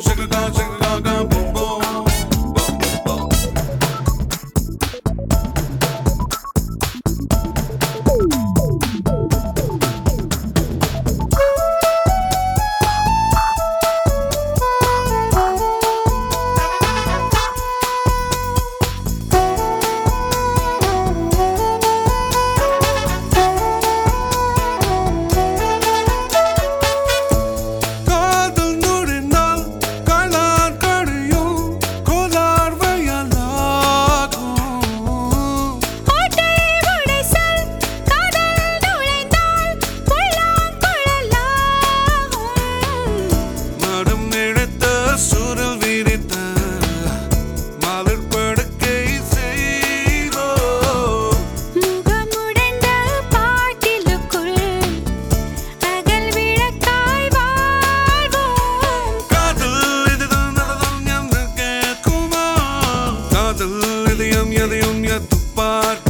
睡个高。apart